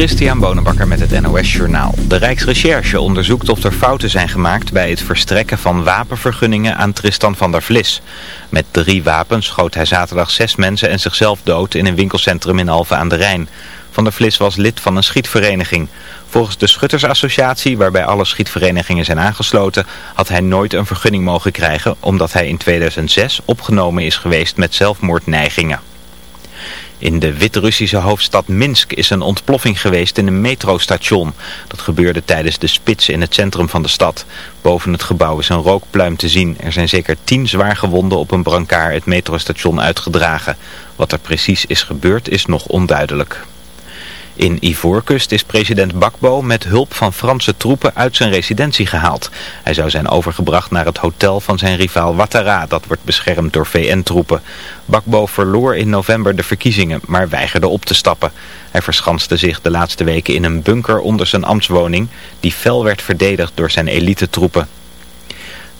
Christian Bonenbakker met het NOS Journaal. De Rijksrecherche onderzoekt of er fouten zijn gemaakt bij het verstrekken van wapenvergunningen aan Tristan van der Vlis. Met drie wapens schoot hij zaterdag zes mensen en zichzelf dood in een winkelcentrum in Alphen aan de Rijn. Van der Vlis was lid van een schietvereniging. Volgens de Schuttersassociatie, waarbij alle schietverenigingen zijn aangesloten, had hij nooit een vergunning mogen krijgen omdat hij in 2006 opgenomen is geweest met zelfmoordneigingen. In de Wit-Russische hoofdstad Minsk is een ontploffing geweest in een metrostation. Dat gebeurde tijdens de spits in het centrum van de stad. Boven het gebouw is een rookpluim te zien. Er zijn zeker tien zwaargewonden op een brancard het metrostation uitgedragen. Wat er precies is gebeurd is nog onduidelijk. In Ivoorkust is president Bakbo met hulp van Franse troepen uit zijn residentie gehaald. Hij zou zijn overgebracht naar het hotel van zijn rivaal Ouattara, dat wordt beschermd door VN-troepen. Bakbo verloor in november de verkiezingen, maar weigerde op te stappen. Hij verschanste zich de laatste weken in een bunker onder zijn ambtswoning, die fel werd verdedigd door zijn elite-troepen.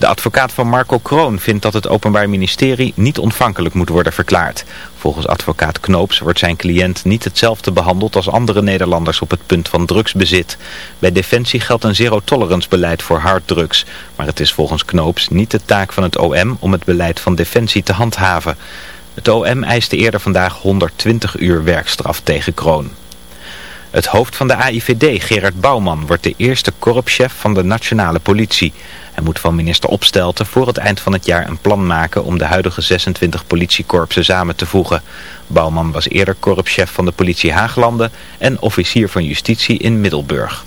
De advocaat van Marco Kroon vindt dat het Openbaar Ministerie niet ontvankelijk moet worden verklaard. Volgens advocaat Knoops wordt zijn cliënt niet hetzelfde behandeld als andere Nederlanders op het punt van drugsbezit. Bij Defensie geldt een zero-tolerance beleid voor harddrugs. Maar het is volgens Knoops niet de taak van het OM om het beleid van Defensie te handhaven. Het OM eiste eerder vandaag 120 uur werkstraf tegen Kroon. Het hoofd van de AIVD, Gerard Bouwman, wordt de eerste korpschef van de nationale politie. Hij moet van minister Opstelten voor het eind van het jaar een plan maken om de huidige 26 politiekorpsen samen te voegen. Bouwman was eerder korpschef van de politie Haaglanden en officier van justitie in Middelburg.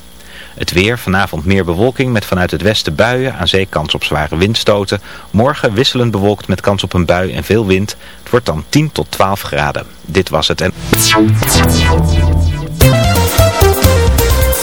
Het weer, vanavond meer bewolking met vanuit het westen buien, aan zee kans op zware windstoten. Morgen wisselend bewolkt met kans op een bui en veel wind. Het wordt dan 10 tot 12 graden. Dit was het en...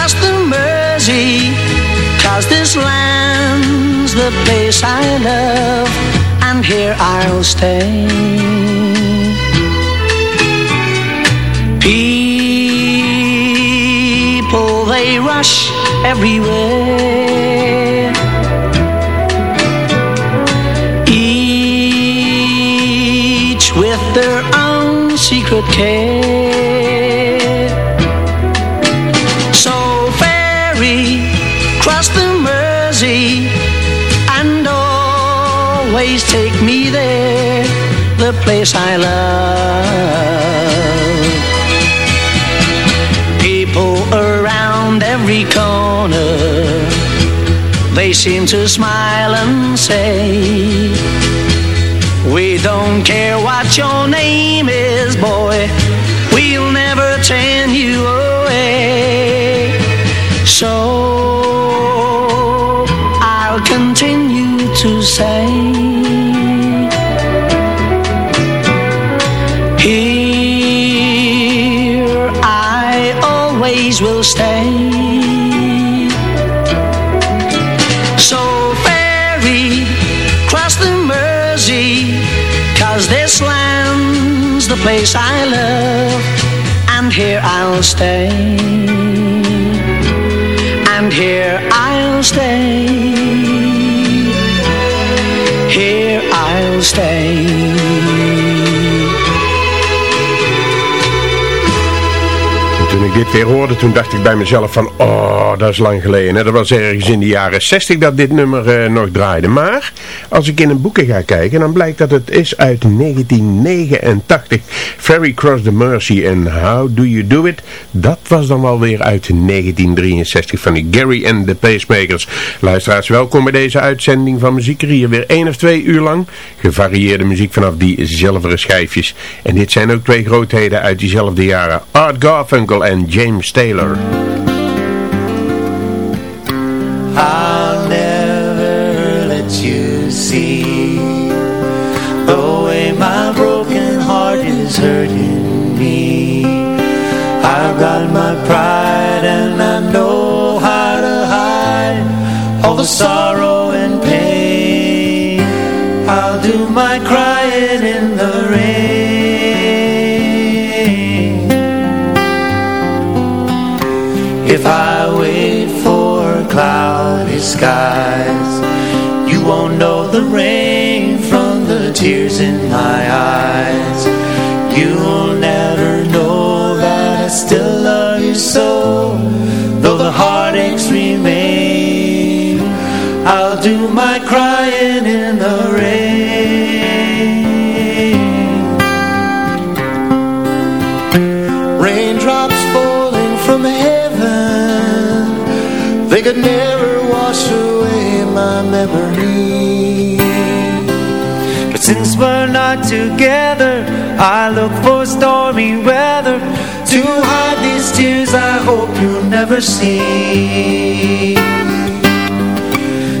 cross the Mersey, cause this land's the place I love, and here I'll stay. People, they rush everywhere. Each with their own secret care. Cross the Mersey, and always take me there, the place I love people around every corner. They seem to smile and say, We don't care what your name is, boy. Say, Here I always will stay. So ferry, cross the Mersey, cause this land's the place I love, and here I'll stay. And here I'll stay. Stay. Dit weer hoorde, toen dacht ik bij mezelf van, oh, dat is lang geleden. Hè? Dat was ergens in de jaren 60 dat dit nummer eh, nog draaide. Maar, als ik in een boeken ga kijken, dan blijkt dat het is uit 1989. Ferry Cross the Mercy en How Do You Do It? Dat was dan wel weer uit 1963 van die Gary and the Pacemakers. Luisteraars, welkom bij deze uitzending van Muziek hier weer één of twee uur lang. Gevarieerde muziek vanaf die zilveren schijfjes. En dit zijn ook twee grootheden uit diezelfde jaren. Art Garfunkel en James Taylor. Since we're not together I look for stormy weather. To hide these tears I hope you'll never see.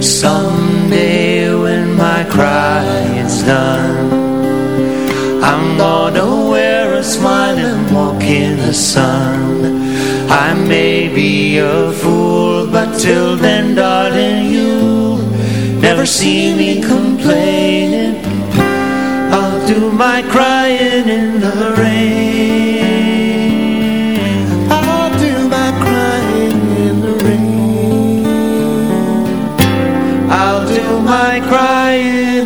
Someday when my crying's done I'm gonna wear a smile and walk in the sun. I may be a fool But till then darling you'll Never see me complaining My crying in the rain. I'll do my crying in the rain. I'll do my crying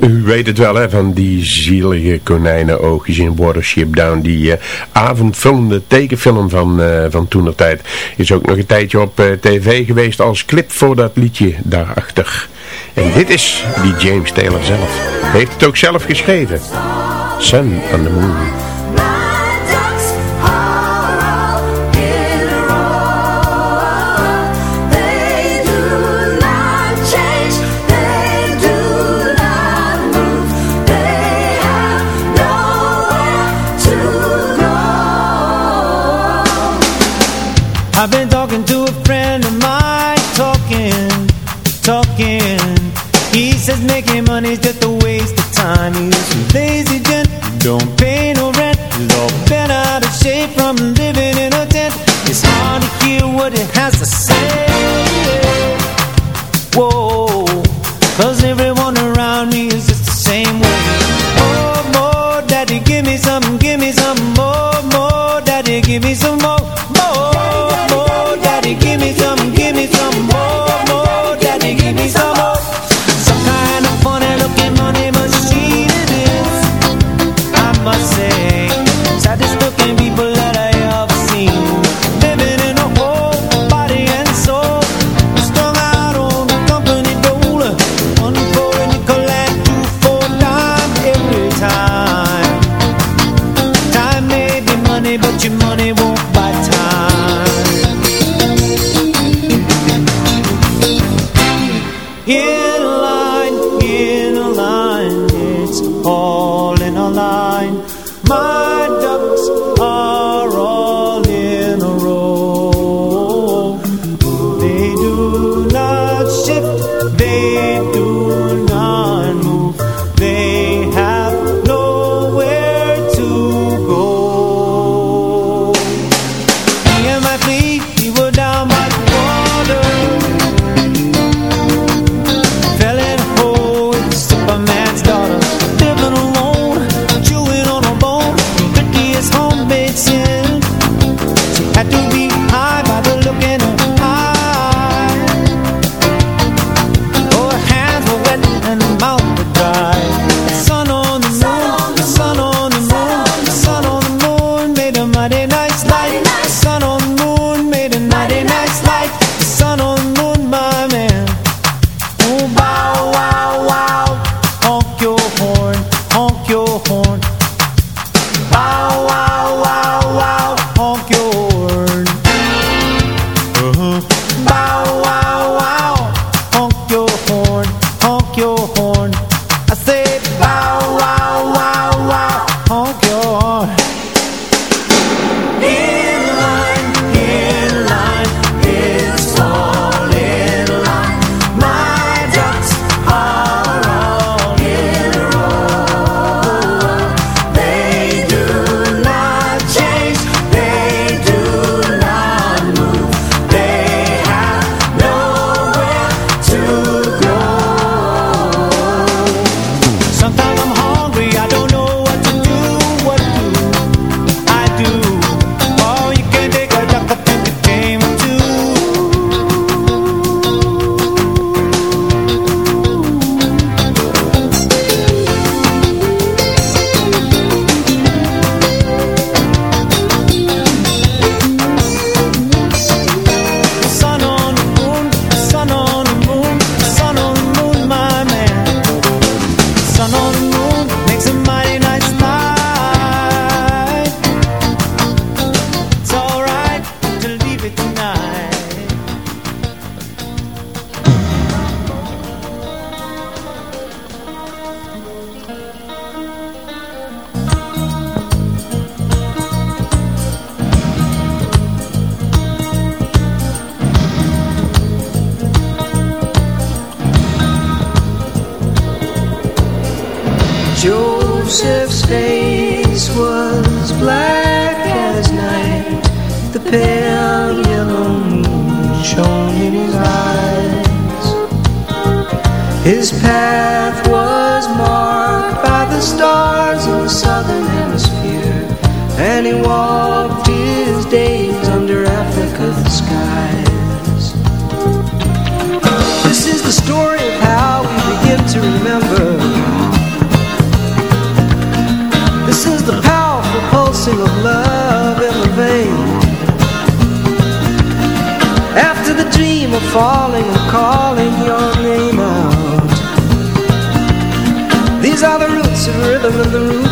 U weet het wel hè, van die zielige konijnenoogjes in Watership Down. Die uh, avondvullende tekenfilm van, uh, van toenertijd is ook nog een tijdje op uh, tv geweest als clip voor dat liedje daarachter. En dit is die James Taylor zelf. Heeft het ook zelf geschreven. Sun on the Moon. as the sun.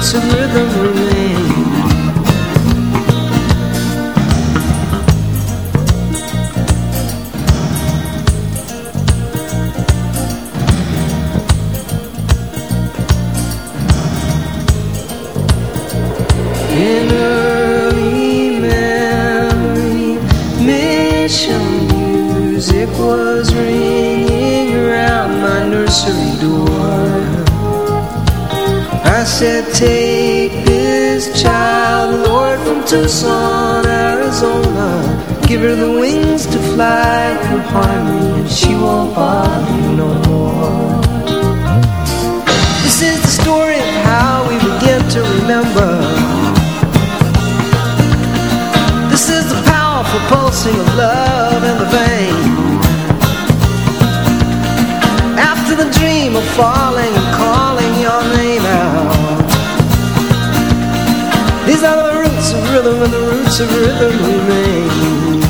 And the Tucson, Arizona. Give her the wings to fly through harmony, and she won't bother you no more. This is the story of how we begin to remember. This is the powerful pulsing of love in the vein. After the dream of falling of rhythm remain.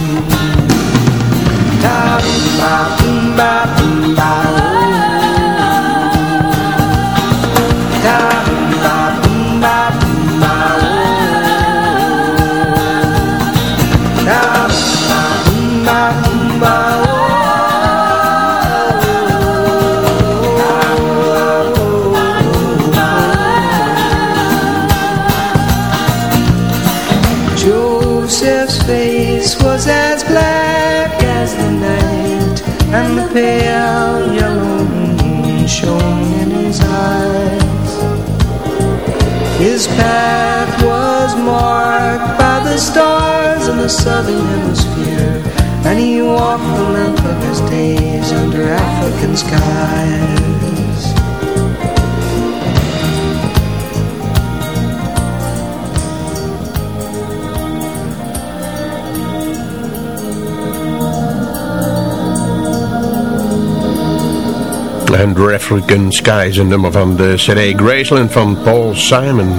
Ba marked by the stars in the southern hemisphere, and he walked the length of his days under African skies. And African Sky is een nummer van de CD Graceland van Paul Simon.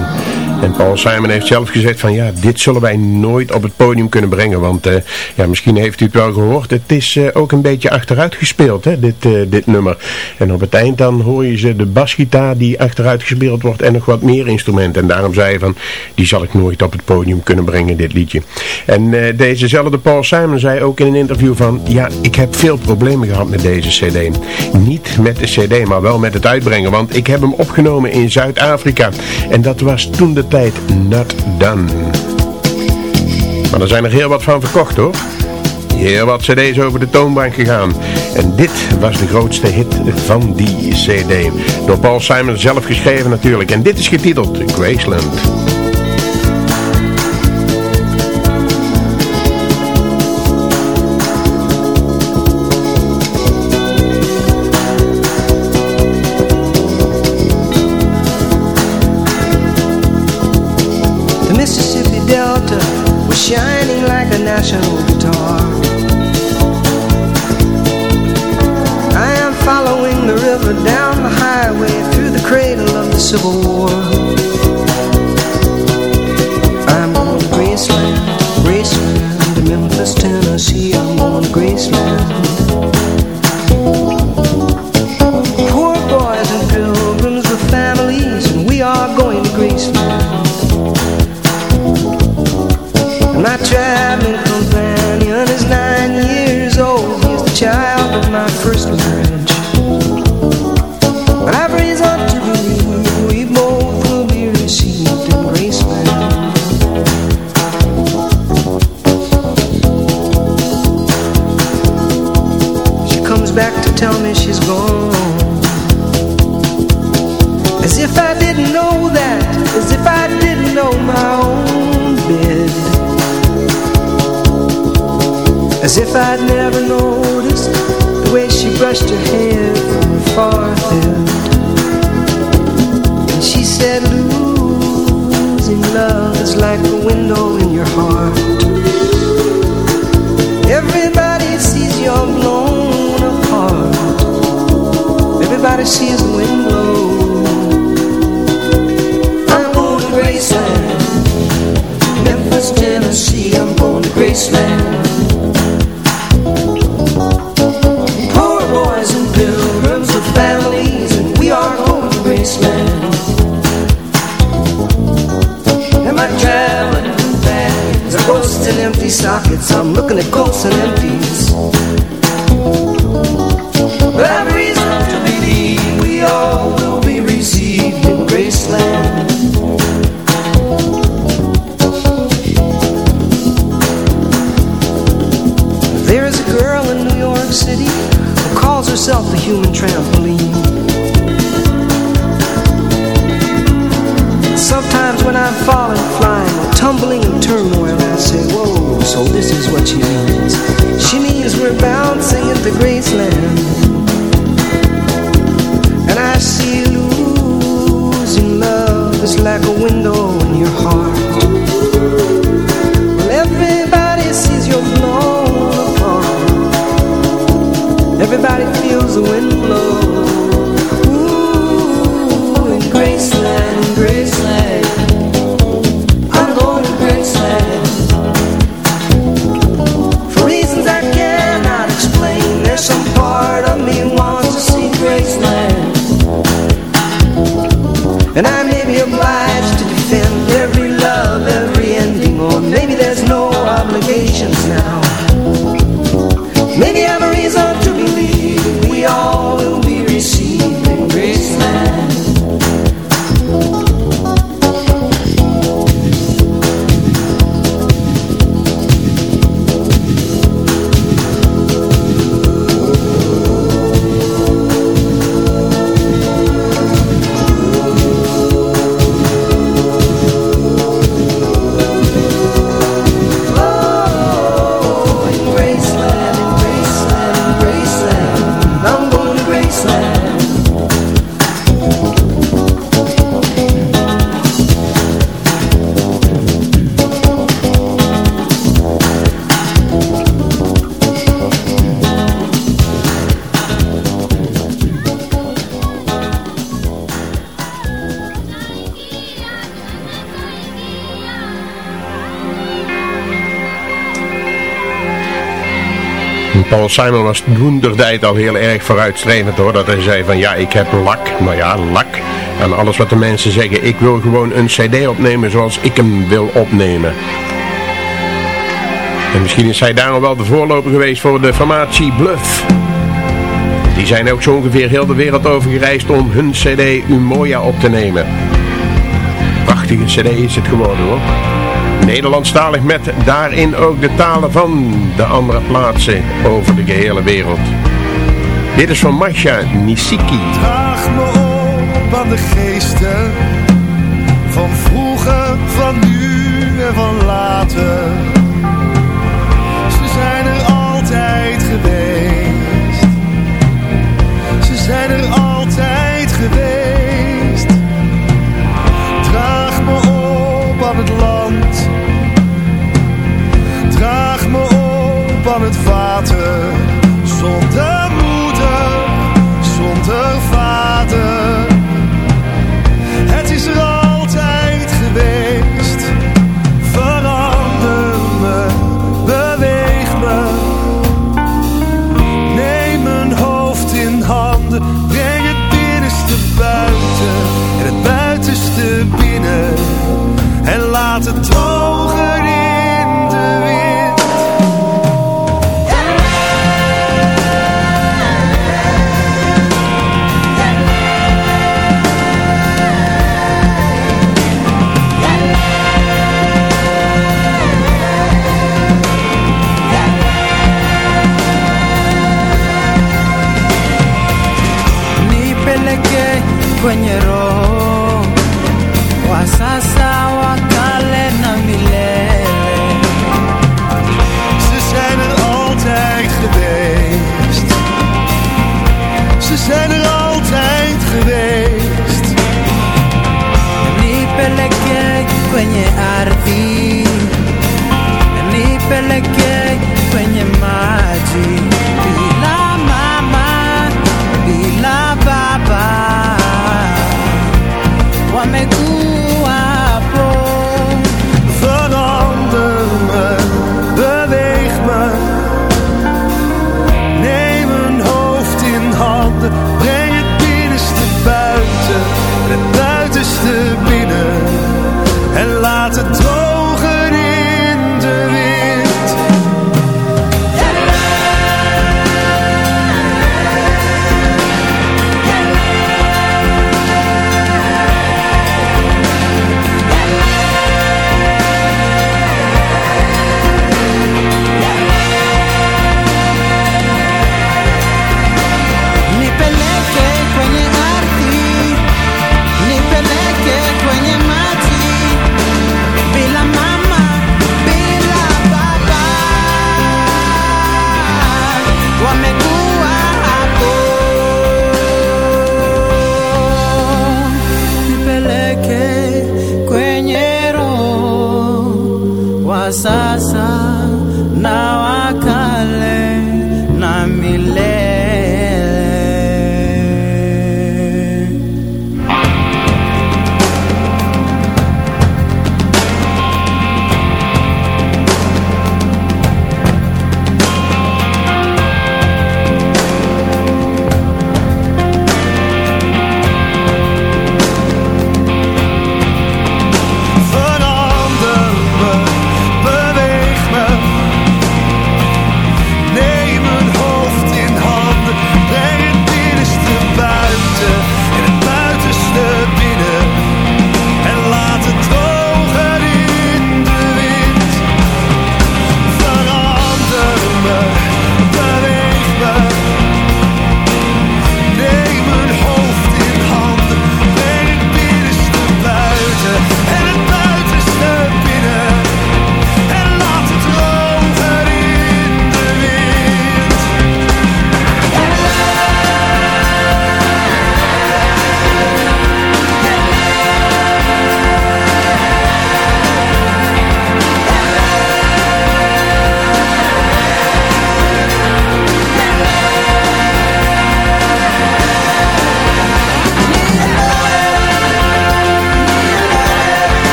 En Paul Simon heeft zelf gezegd van ja, dit zullen wij nooit op het podium kunnen brengen. Want eh, ja, misschien heeft u het wel gehoord. Het is eh, ook een beetje achteruit gespeeld, hè, dit, eh, dit nummer. En op het eind dan hoor je ze de basgitaar die achteruit gespeeld wordt en nog wat meer instrumenten. En daarom zei hij van, die zal ik nooit op het podium kunnen brengen, dit liedje. En dezezelfde Paul Simon zei ook in een interview van, ja, ik heb veel problemen gehad met deze cd. Niet met de cd, maar wel met het uitbrengen. Want ik heb hem opgenomen in Zuid-Afrika. En dat was toen de altijd Not Done. Maar er zijn er heel wat van verkocht hoor. Heel wat cd's over de toonbank gegaan. En dit was de grootste hit van die cd. Door Paul Simon zelf geschreven natuurlijk. En dit is getiteld Graceland. professional guitar I am following the river down the highway Through the cradle of the Civil War. Simon was tijd al heel erg vooruitstrevend hoor. Dat hij zei van ja, ik heb lak. Nou ja, lak. En alles wat de mensen zeggen. Ik wil gewoon een cd opnemen zoals ik hem wil opnemen. En misschien is hij daarom wel de voorloper geweest voor de formatie Bluff. Die zijn ook zo ongeveer heel de wereld over gereisd om hun cd Umoja op te nemen. Prachtige cd is het geworden hoor. Nederlandstalig met daarin ook de talen van de andere plaatsen over de gehele wereld. Dit is van Masha Nisiki. Draag me op aan de geesten van vroeger, van nu en van later. Ze zijn er altijd geweest. Ze zijn er altijd van het water.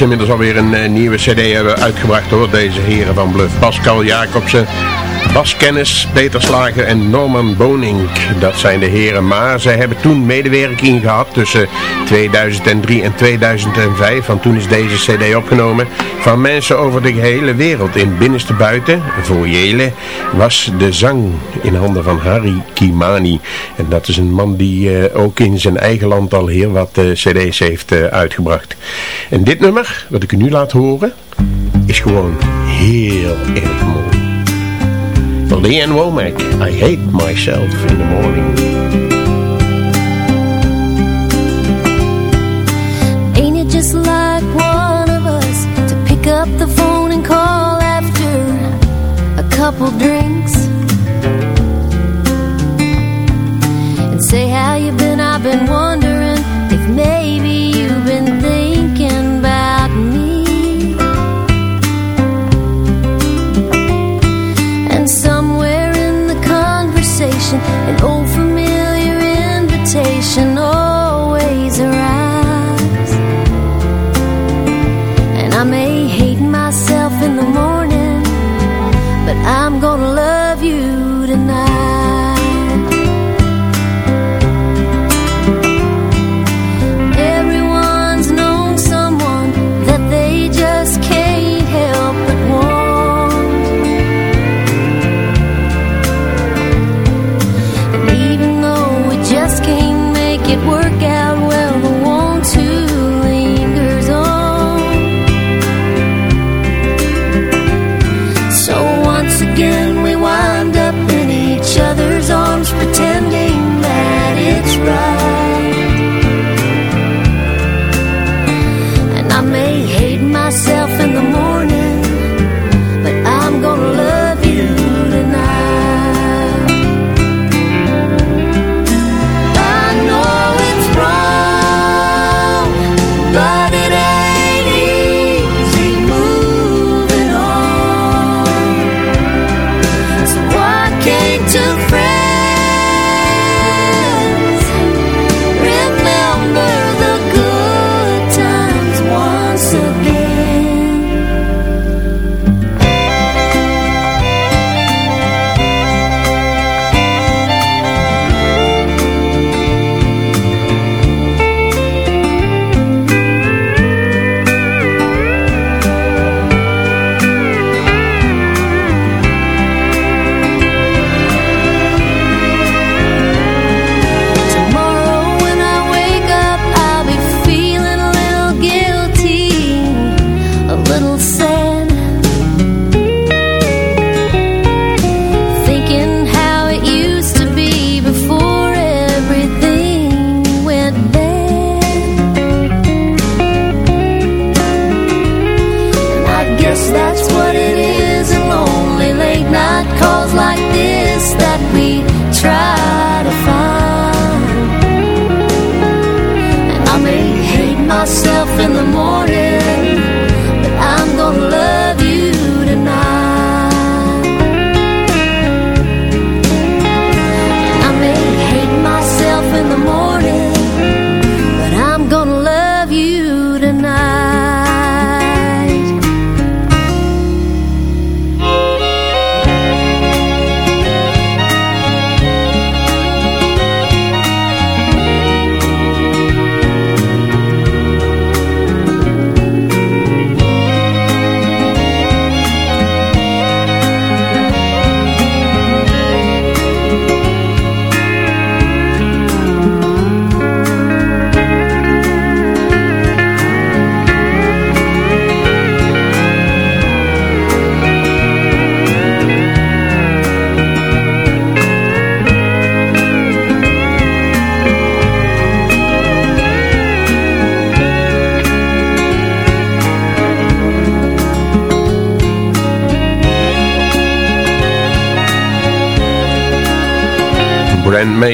Inmiddels alweer een uh, nieuwe cd hebben uitgebracht hoor, deze heren van Bluff. Pascal Jacobsen, Bas Kennis, Peter Slager en Norman Boning. Dat zijn de heren, maar zij hebben toen medewerking gehad tussen 2003 en 2005. Want toen is deze cd opgenomen van mensen over de hele wereld. In binnenste buiten, voor Jelen, was de zang in handen van Harry Kimani. En dat is een man die uh, ook in zijn eigen land al heel wat uh, cd's heeft uh, uitgebracht. En dit nummer, wat ik u nu laat horen, is gewoon heel erg mooi. Leanne Womack, I hate myself in the morning. Ain't it just like one of us to pick up the phone and call after a couple drinks and say how you been? I've been wondering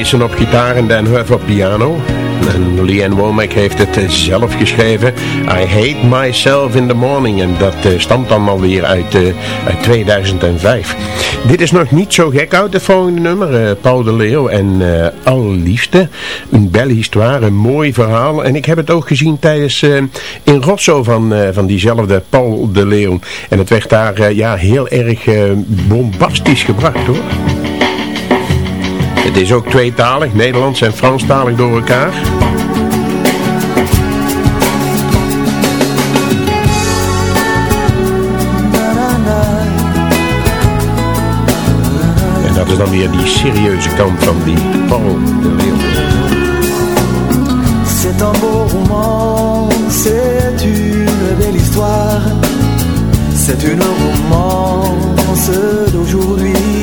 Op gitaar en Dan Huff op piano. En Leanne Womack heeft het eh, zelf geschreven. I Hate Myself in the Morning. En dat uh, stamt dan alweer uit, uh, uit 2005. Dit is nog niet zo gek uit, het volgende nummer. Paul de Leeuw en Allerliefste. Een belle histoire, een mooi verhaal. En ik heb het ook gezien tijdens in Rosso van, van diezelfde Paul de Leeuw. En het werd daar ja, heel erg bombastisch gebracht hoor. Het is ook tweetalig, Nederlands en Franstalig door elkaar. En dat is dan weer die serieuze kant van die Paul de Leeuw. C'est un beau roman, c'est une belle histoire, c'est une romance d'aujourd'hui.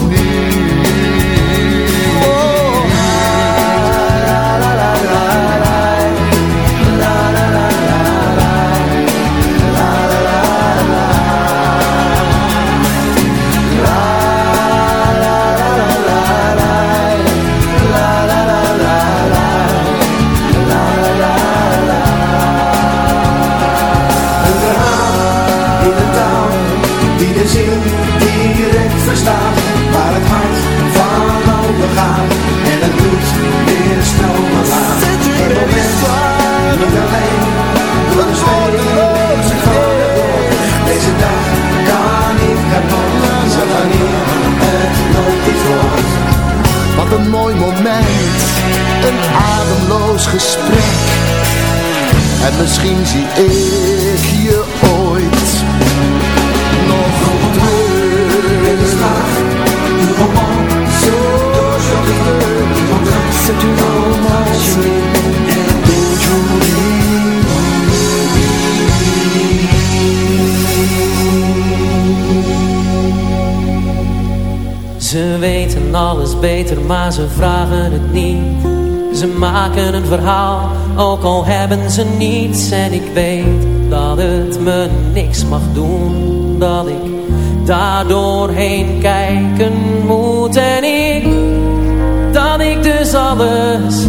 ademloos gesprek. En misschien zie ik je ooit nog terug. Romance d'aujourd'hui. C'est une romance Ze weten alles beter, maar ze vragen het niet. Ze maken een verhaal, ook al hebben ze niets. En ik weet dat het me niks mag doen, dat ik daar doorheen kijken moet en ik dat ik dus alles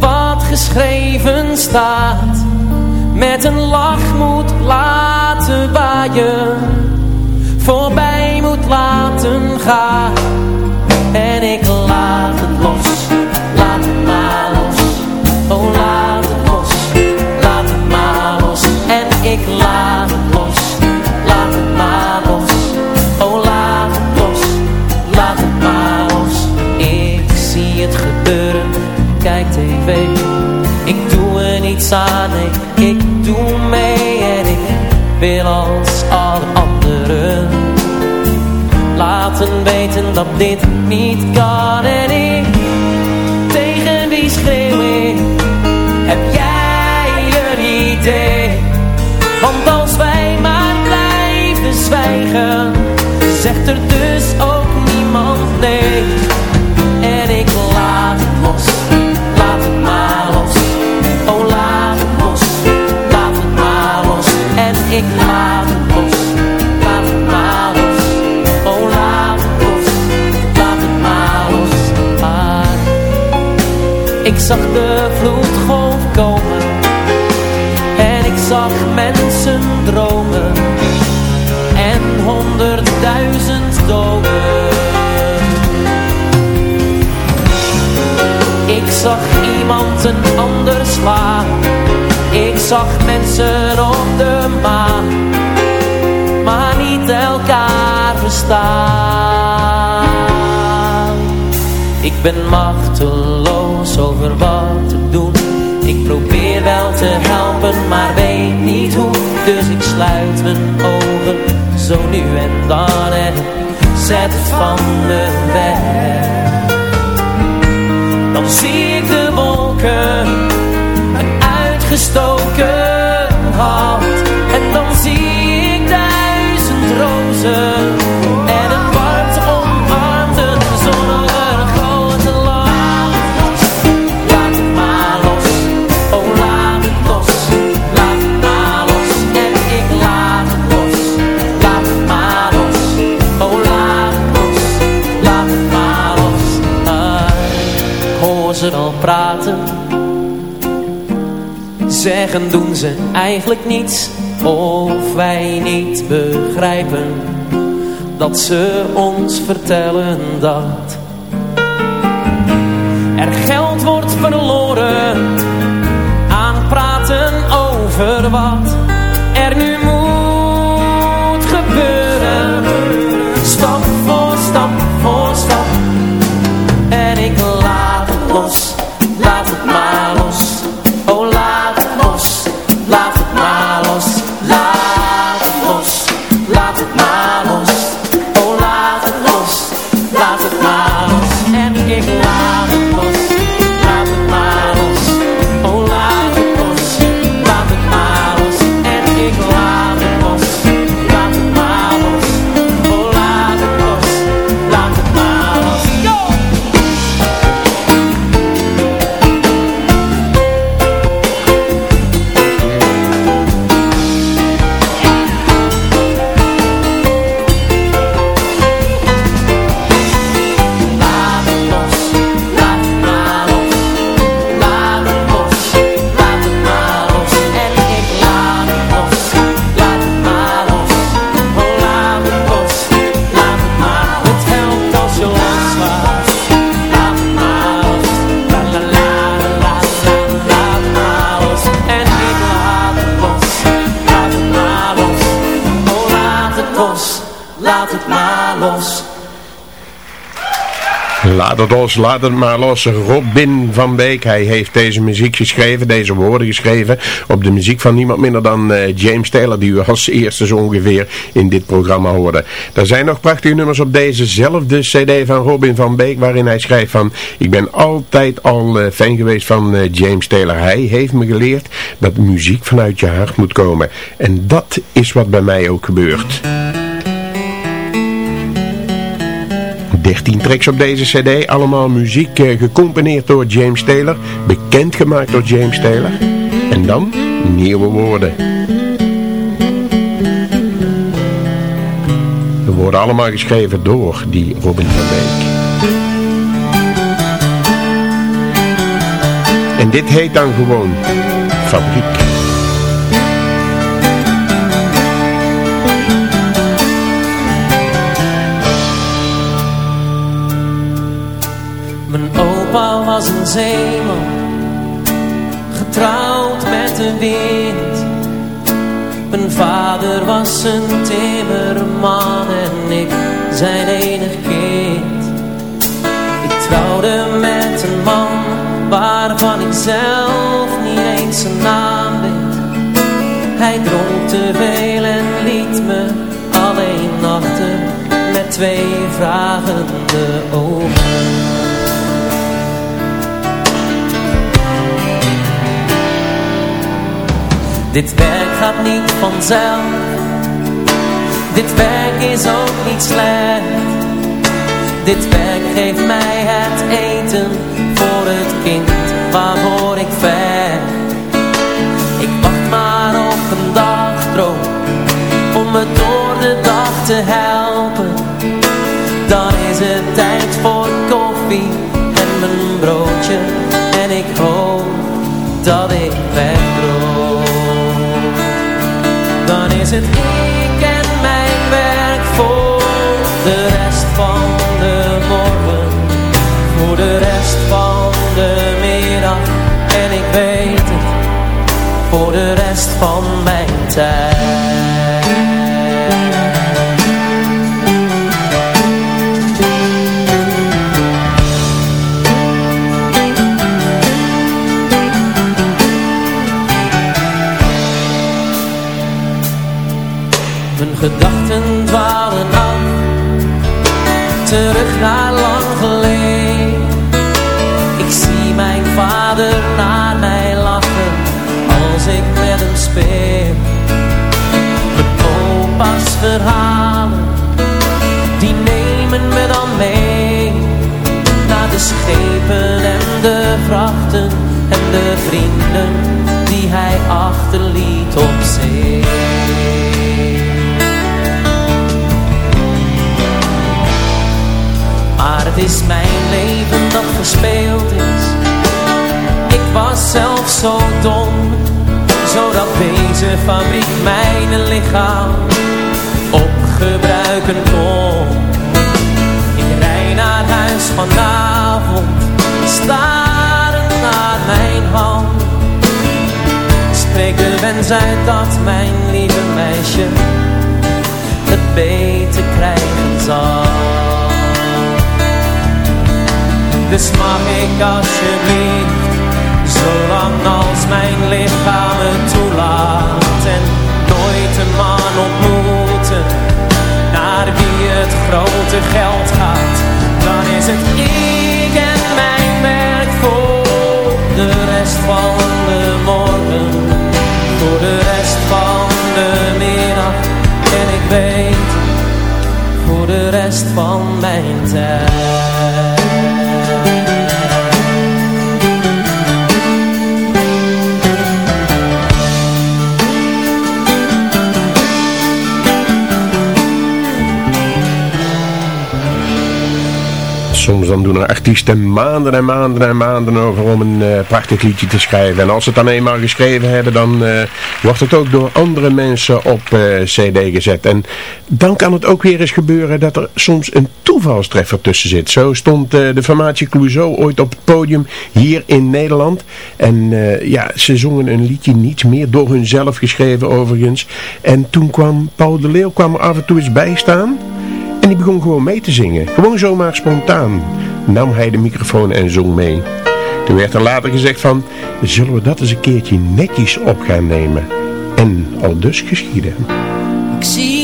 wat geschreven staat met een lach moet laten waaien voorbij moet laten gaan wil als alle anderen. Laten weten dat dit niet kan en ik tegen wie schreeuw ik. Heb jij een idee? Want als wij maar blijven zwijgen zegt er dus ook niemand nee ik zag de vloedgolf komen. En ik zag mensen dromen. En honderdduizend doden. Ik zag iemand een ander slaan. Ik zag mensen op de ben machteloos over wat te doen. Ik probeer wel te helpen maar weet niet hoe. Dus ik sluit mijn ogen zo nu en dan En zet het van me weg. Dan zie ik de wolken, een uitgestoken hand. Zeggen doen ze eigenlijk niets. Of wij niet begrijpen Dat ze ons vertellen dat. Er geld wordt verloren Aan praten over wat Er nu Laat het los, laat het maar los. Robin van Beek, hij heeft deze muziek geschreven, deze woorden geschreven, op de muziek van niemand minder dan eh, James Taylor, die u als eerste zo ongeveer in dit programma hoorde. Er zijn nog prachtige nummers op dezezelfde cd van Robin van Beek, waarin hij schrijft van, ik ben altijd al eh, fan geweest van eh, James Taylor. Hij heeft me geleerd dat muziek vanuit je hart moet komen. En dat is wat bij mij ook gebeurt. 13 tracks op deze cd, allemaal muziek eh, gecomponeerd door James Taylor, bekendgemaakt door James Taylor. En dan nieuwe woorden. worden allemaal geschreven door die Robin van Beek. En dit heet dan gewoon Fabriek. Een getrouwd met de wind. Mijn vader was een timmerman en ik zijn enig kind. Ik trouwde met een man waarvan ik zelf niet eens zijn naam weet. Hij dronk te veel en liet me alleen achter met twee vragende ogen. Dit werk gaat niet vanzelf. Dit werk is ook niet slecht. Dit werk geeft mij het eten Voor het kind waarvoor ik vecht Ik wacht maar op een dagdroom Om me door de dag te helpen. Dan is het tijd voor koffie En mijn broodje En ik hoop dat ik wegdroom ik en mijn werk voor de rest van de morgen, voor de rest van de middag en ik weet het, voor de rest van mijn tijd. De schepen en de vrachten En de vrienden die hij achterliet op zee. Maar het is mijn leven dat verspeeld is. Ik was zelf zo dom Zodat deze fabriek mijn lichaam Opgebruiken kon vanavond Starend naar mijn hand. Spreek de wens uit dat mijn lieve meisje Het beter krijgen zal. Dus mag ik alsjeblieft, zolang als mijn lichaam het toelaat En nooit een man ontmoeten, naar wie het grote geld gaat Ik en mijn werk voor de rest van de morgen. Voor de rest van de middag en ik weet, voor de rest van mijn tijd Soms dan doen er artiesten maanden en maanden en maanden over om een uh, prachtig liedje te schrijven. En als ze het dan eenmaal geschreven hebben, dan uh, wordt het ook door andere mensen op uh, cd gezet. En dan kan het ook weer eens gebeuren dat er soms een toevalstreffer tussen zit. Zo stond de formatie Clouseau ooit op het podium hier in Nederland. En ja, ze zongen een liedje niet meer door hunzelf geschreven overigens. En toen kwam Paul de Leeuw kwam er af en toe eens bij staan... En die begon gewoon mee te zingen. Gewoon zomaar spontaan. Nam hij de microfoon en zong mee. Toen werd er later gezegd van, zullen we dat eens een keertje netjes op gaan nemen. En al dus geschieden. Ik zie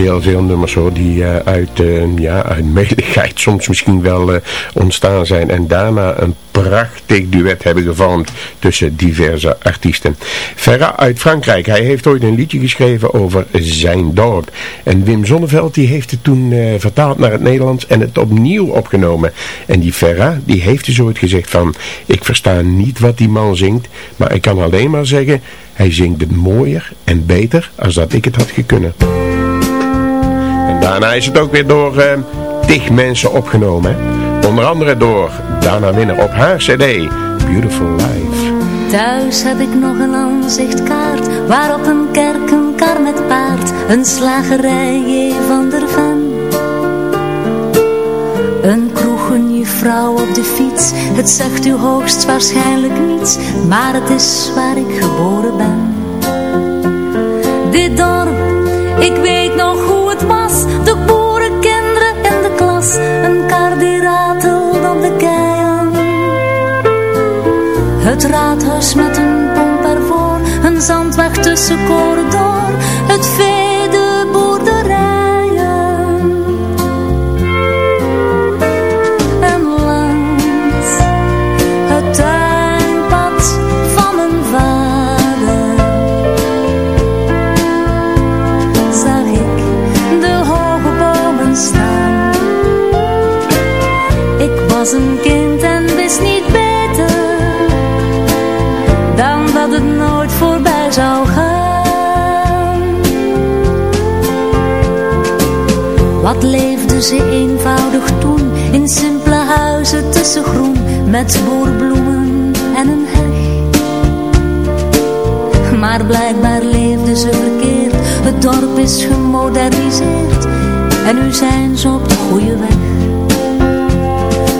heel veel nummers die uh, uit, uh, ja, uit meligheid soms misschien wel uh, ontstaan zijn. En daarna een prachtig duet hebben gevormd tussen diverse artiesten. Ferra uit Frankrijk, hij heeft ooit een liedje geschreven over zijn dorp. En Wim Zonneveld die heeft het toen vertaald naar het Nederlands en het opnieuw opgenomen. En die Ferra, die heeft dus ooit gezegd van, ik versta niet wat die man zingt, maar ik kan alleen maar zeggen, hij zingt het mooier en beter als dat ik het had gekunnen. Daarna is het ook weer door uh, tig mensen opgenomen. Onder andere door Dana Winner op haar cd, Beautiful Life. Thuis heb ik nog een aanzichtkaart, waarop een kerk, een kar met paard, een slagerij, J. van der Ven. Een kroeg, een vrouw op de fiets, het zegt u hoogstwaarschijnlijk niets, maar het is waar ik geboren ben. Dit dorp, ik weet een kar die ratelde op de keien. Het raadhuis met een pomp ervoor, een zandweg tussen koren door, het vee, Wat leefde ze eenvoudig toen in simpele huizen tussen groen met boerbloemen en een heg. Maar blijkbaar leefde ze verkeerd, het dorp is gemoderniseerd en nu zijn ze op de goede weg.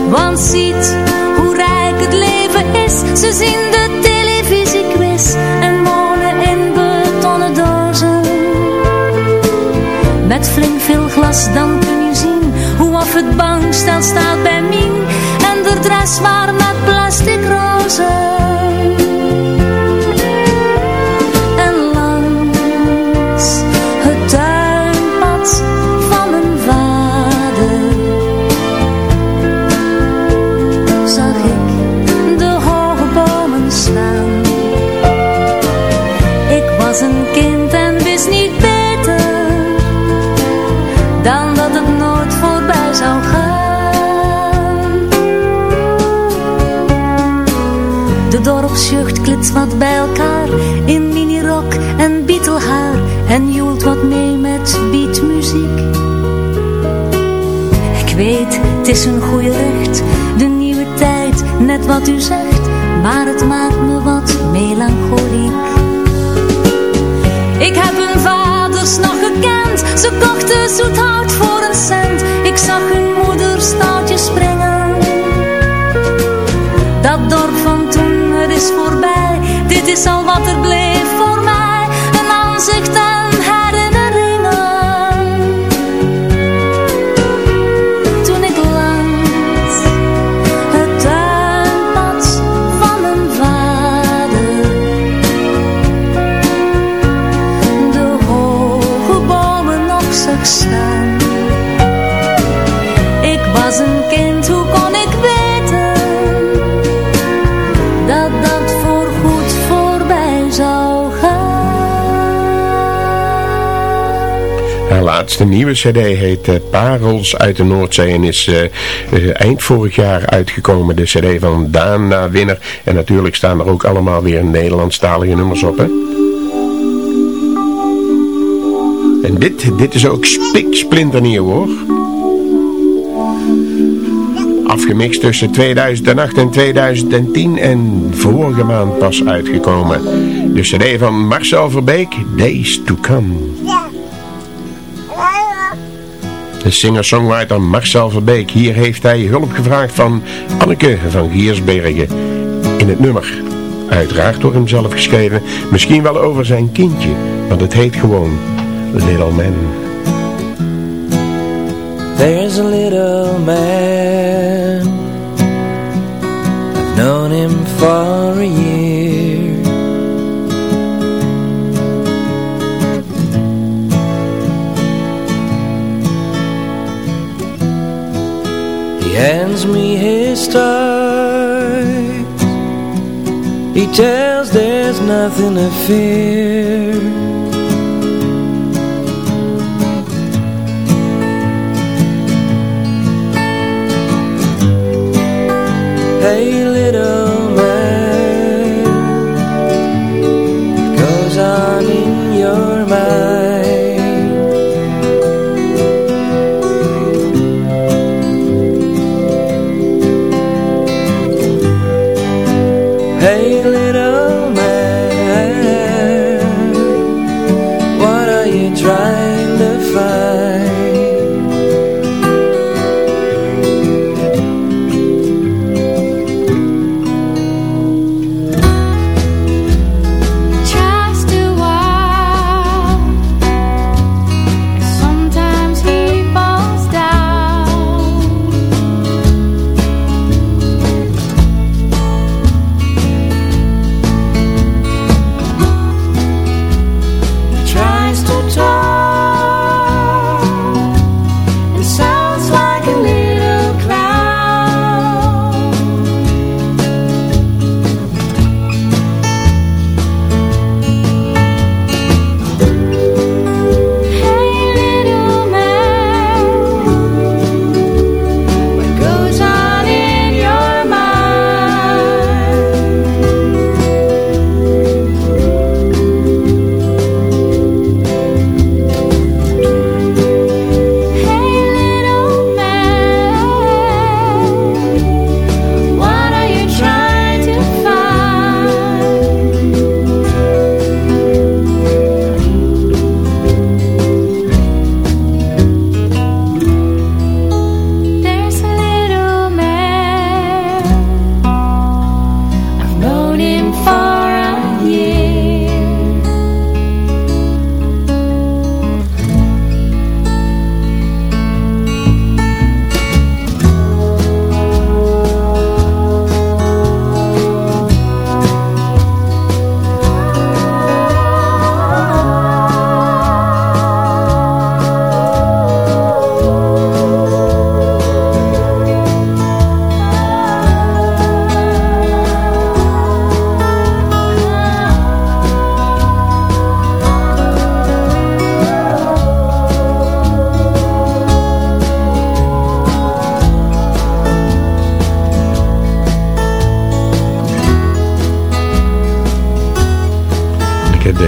Want ziet hoe rijk het leven is, ze zien de televisiequiz en wonen in betonnen dozen. Met flink veel glas dan en de dress waar wat bij elkaar in minirok en bietelhaar en joelt wat mee met beatmuziek. Ik weet, het is een goede recht, de nieuwe tijd, net wat u zegt, maar het maakt me wat melancholiek. Ik heb hun vaders nog gekend, ze kochten zoet hout voor een cent. Ik zag hun moeder stoutjes springen. Dat dorp van is al wat er bleef Laatste nieuwe cd heet eh, Parels uit de Noordzee en is eh, eh, eind vorig jaar uitgekomen. De cd van Dana Winner. En natuurlijk staan er ook allemaal weer Nederlandstalige nummers op. Hè? En dit, dit is ook spiksplinternieuw hoor. Afgemixt tussen 2008 en 2010 en vorige maand pas uitgekomen. De cd van Marcel Verbeek, Days to Come. De singer-songwriter Marcel Verbeek. Hier heeft hij hulp gevraagd van Anneke van Giersbergen. In het nummer. Uiteraard door hemzelf geschreven. Misschien wel over zijn kindje. Want het heet gewoon Little Man. There's a little man I've known him for a year hands me his stripes He tells there's nothing to fear. Hey little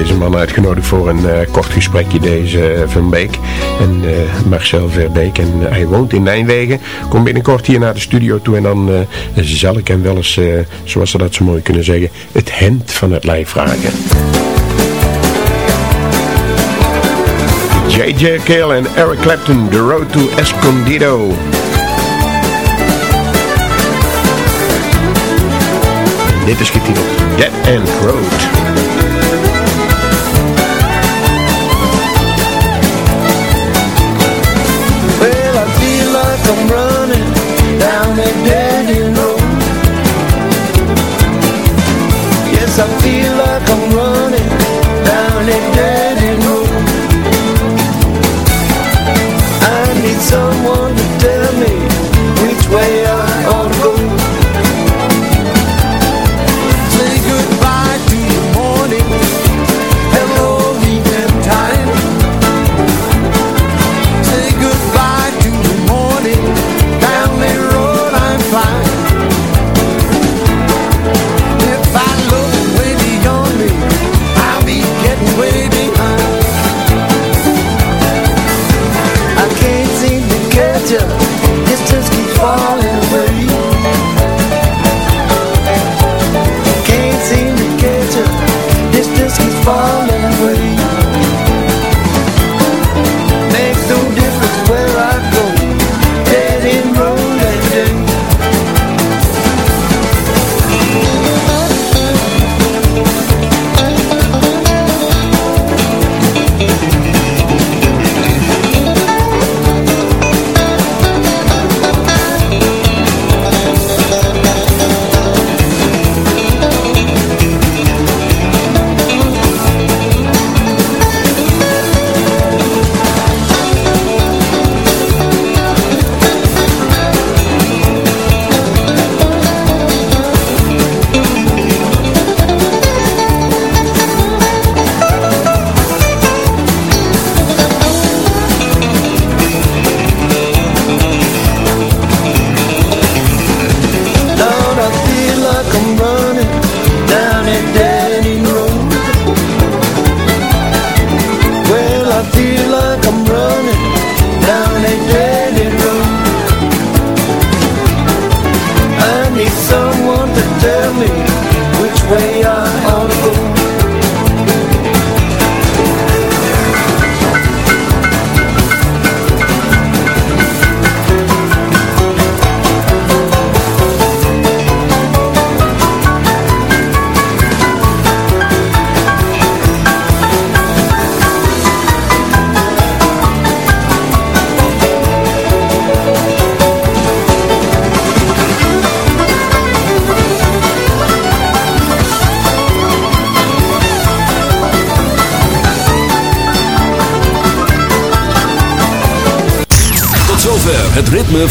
deze man uitgenodigd voor een eh, kort gesprekje, deze eh, Van Beek. En eh, Marcel Verbeek. En hij woont in Nijmegen. Komt binnenkort hier naar de studio toe. En dan zal ik hem wel eens, zoals ze dat zo mooi kunnen zeggen, het hemd van het lijf vragen. J.J. Cale en Eric Clapton, The Road to Escondido. Dit is getiteld Dead End Road.